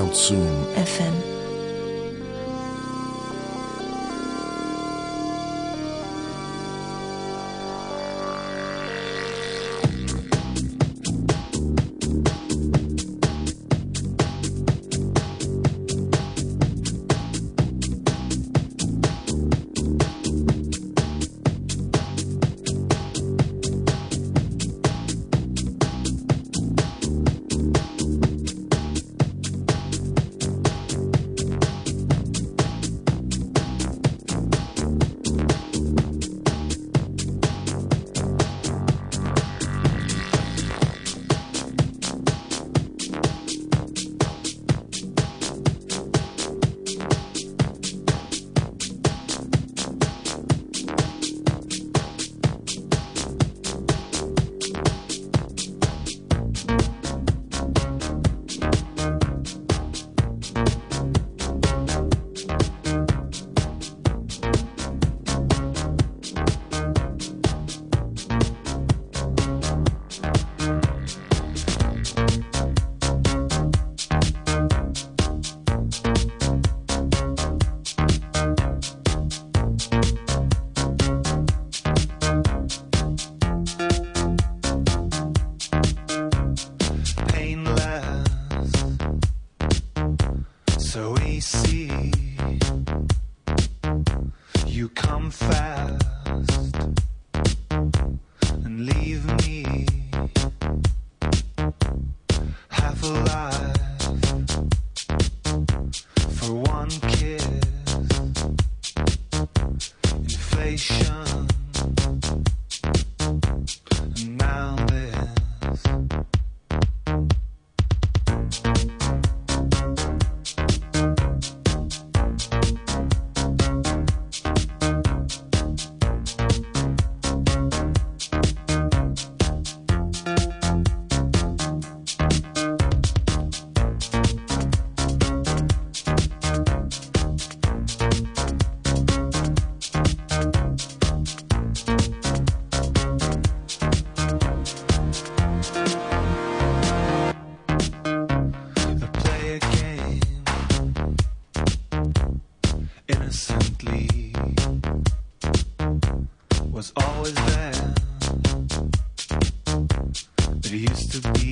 out soon. FM. was always there. There used to be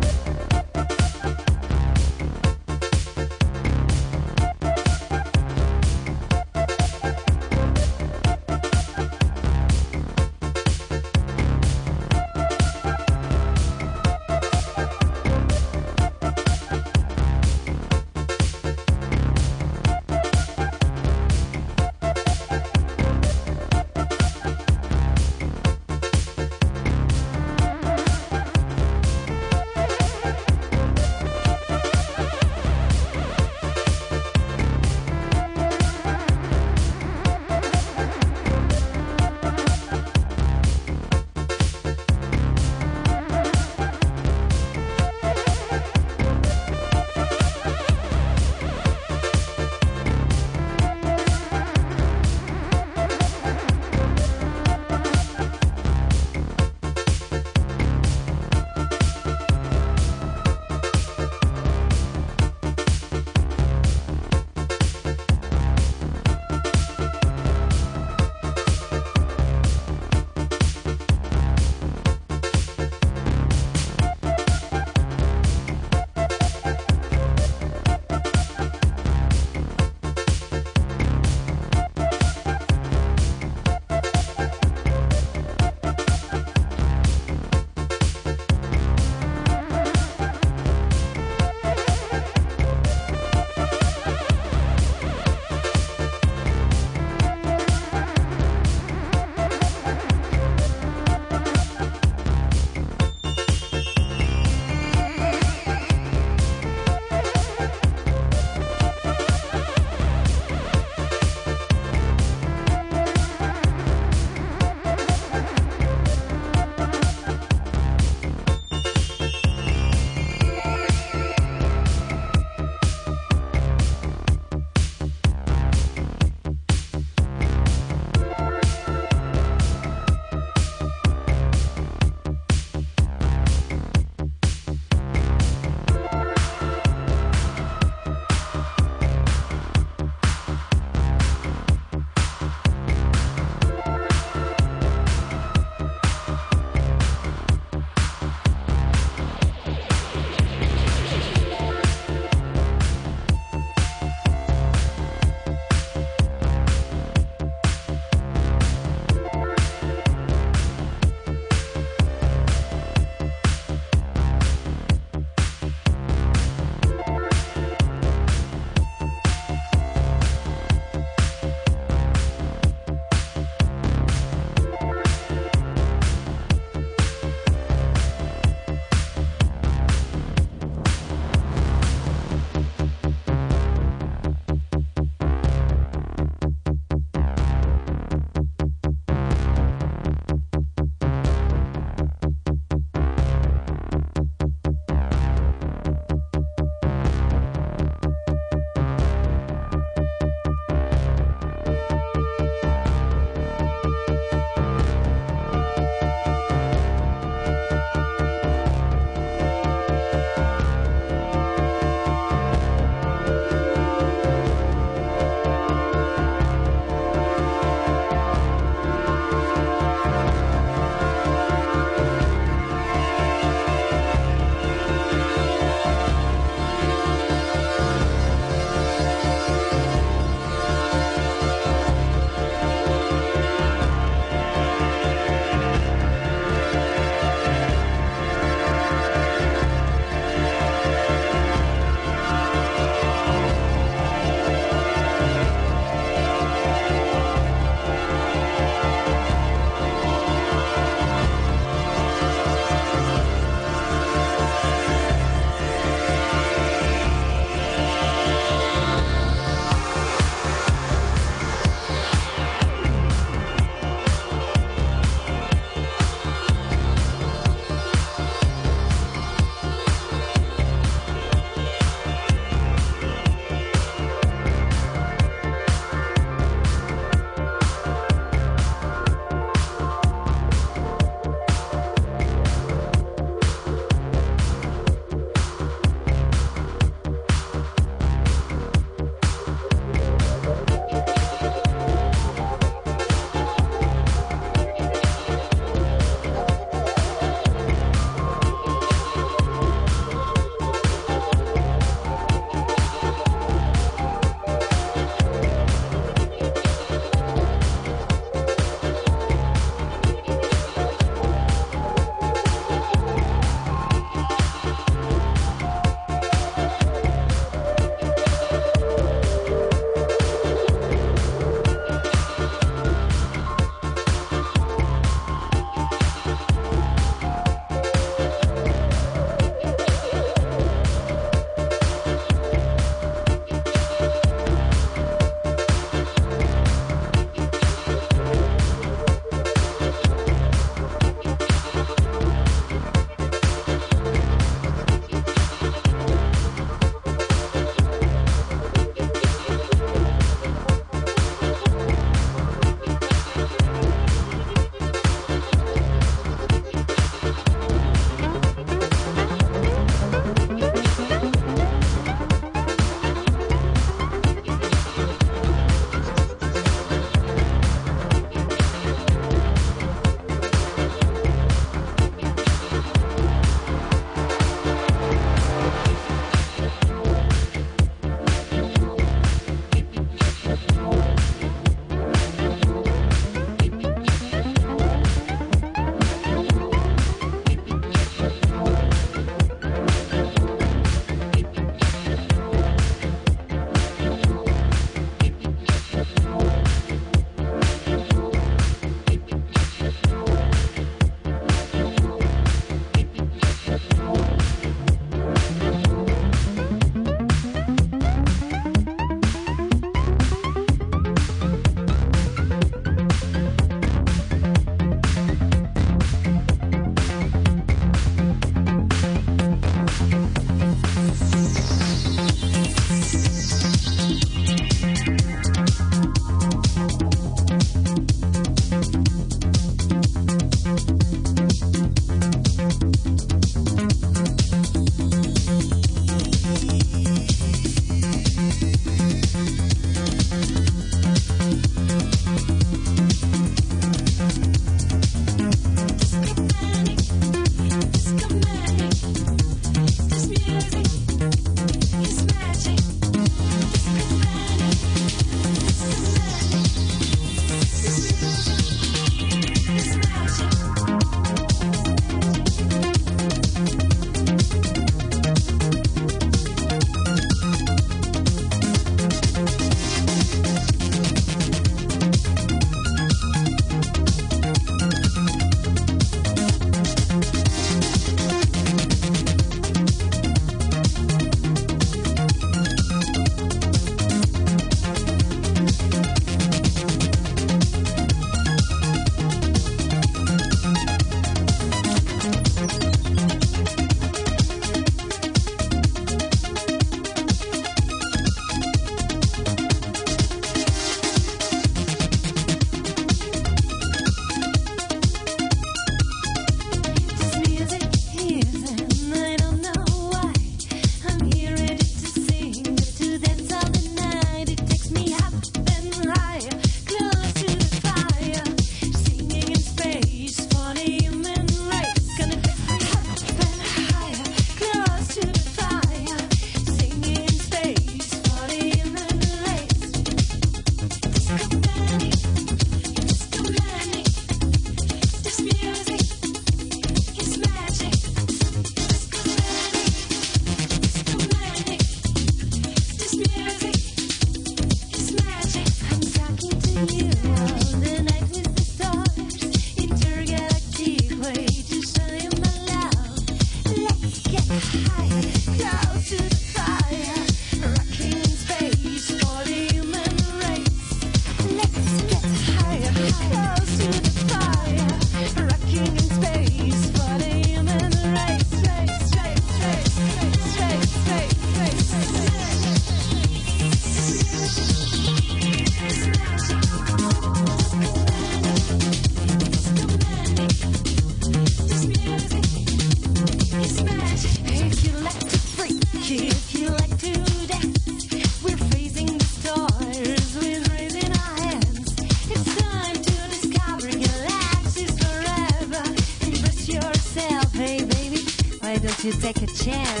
take a chance.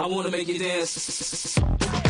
I wanna make you dance.